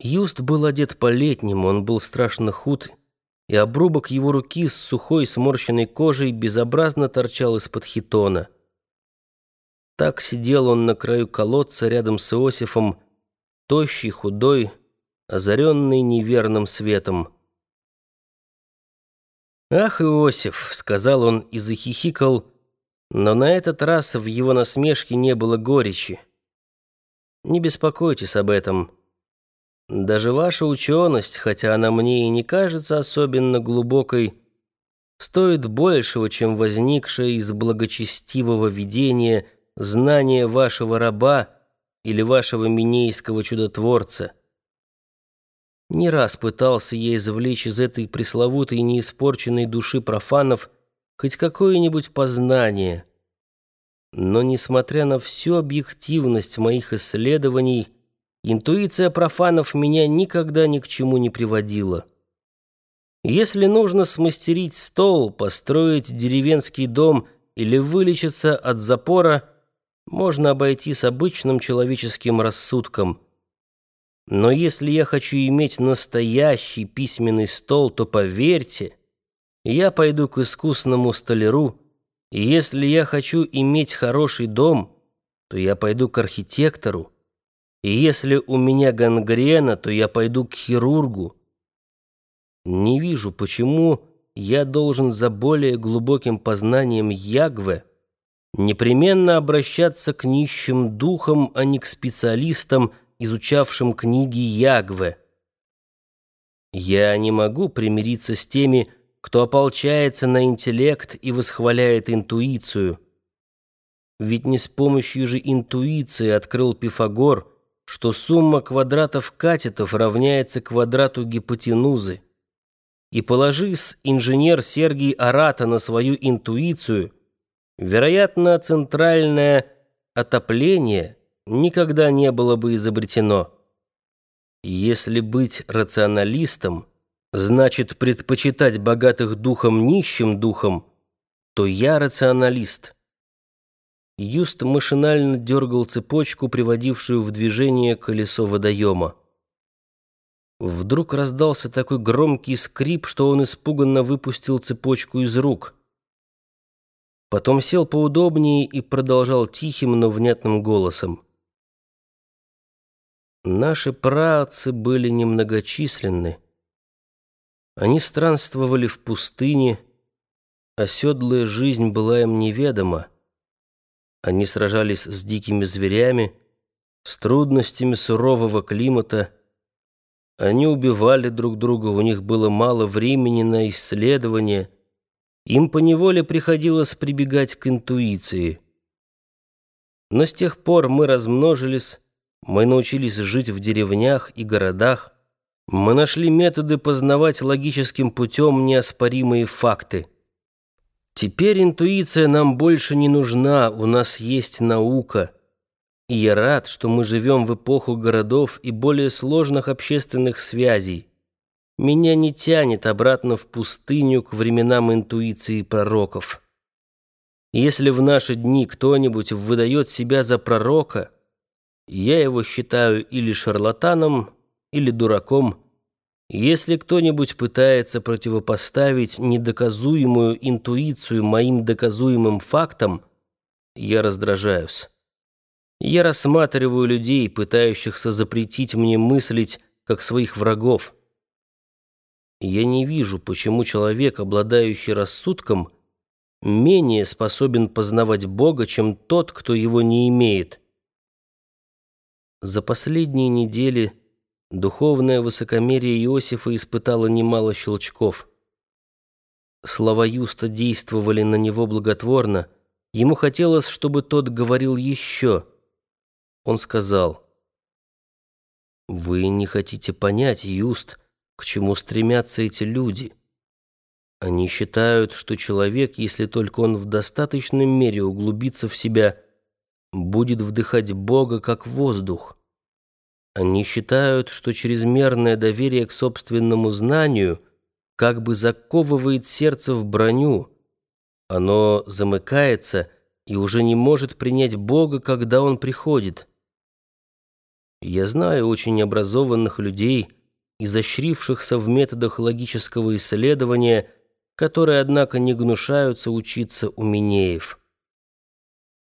Юст был одет по-летнему, он был страшно худ, и обрубок его руки с сухой сморщенной кожей безобразно торчал из-под хитона. Так сидел он на краю колодца рядом с Иосифом, тощий, худой, озаренный неверным светом. «Ах, Иосиф!» — сказал он и захихикал, но на этот раз в его насмешке не было горечи. «Не беспокойтесь об этом». Даже ваша ученость, хотя она мне и не кажется особенно глубокой, стоит большего, чем возникшее из благочестивого видения знание вашего раба или вашего минейского чудотворца. Не раз пытался я извлечь из этой пресловутой неиспорченной души профанов хоть какое-нибудь познание. Но, несмотря на всю объективность моих исследований, Интуиция профанов меня никогда ни к чему не приводила. Если нужно смастерить стол, построить деревенский дом или вылечиться от запора, можно обойтись обычным человеческим рассудком. Но если я хочу иметь настоящий письменный стол, то поверьте, я пойду к искусному столяру, и если я хочу иметь хороший дом, то я пойду к архитектору. И если у меня гангрена, то я пойду к хирургу. Не вижу, почему я должен за более глубоким познанием Ягве непременно обращаться к нищим духам, а не к специалистам, изучавшим книги Ягве. Я не могу примириться с теми, кто ополчается на интеллект и восхваляет интуицию. Ведь не с помощью же интуиции открыл Пифагор – что сумма квадратов катетов равняется квадрату гипотенузы. И положись инженер Сергий Арата на свою интуицию, вероятно, центральное отопление никогда не было бы изобретено. Если быть рационалистом, значит предпочитать богатых духом нищим духом, то я рационалист – Юст машинально дергал цепочку, приводившую в движение колесо водоема. Вдруг раздался такой громкий скрип, что он испуганно выпустил цепочку из рук. Потом сел поудобнее и продолжал тихим, но внятным голосом. Наши праотцы были немногочисленны. Они странствовали в пустыне, оседлая жизнь была им неведома. Они сражались с дикими зверями, с трудностями сурового климата. Они убивали друг друга, у них было мало времени на исследования. Им поневоле приходилось прибегать к интуиции. Но с тех пор мы размножились, мы научились жить в деревнях и городах, мы нашли методы познавать логическим путем неоспоримые факты. Теперь интуиция нам больше не нужна, у нас есть наука. И я рад, что мы живем в эпоху городов и более сложных общественных связей. Меня не тянет обратно в пустыню к временам интуиции пророков. Если в наши дни кто-нибудь выдает себя за пророка, я его считаю или шарлатаном, или дураком, если кто-нибудь пытается противопоставить недоказуемую интуицию моим доказуемым фактам, я раздражаюсь. Я рассматриваю людей, пытающихся запретить мне мыслить, как своих врагов. Я не вижу, почему человек, обладающий рассудком, менее способен познавать Бога, чем тот, кто его не имеет. За последние недели Духовное высокомерие Иосифа испытало немало щелчков. Слова Юста действовали на него благотворно. Ему хотелось, чтобы тот говорил еще. Он сказал, «Вы не хотите понять, Юст, к чему стремятся эти люди. Они считают, что человек, если только он в достаточной мере углубится в себя, будет вдыхать Бога как воздух. Они считают, что чрезмерное доверие к собственному знанию как бы заковывает сердце в броню. Оно замыкается и уже не может принять Бога, когда Он приходит. Я знаю очень образованных людей, изощрившихся в методах логического исследования, которые, однако, не гнушаются учиться у Минеев.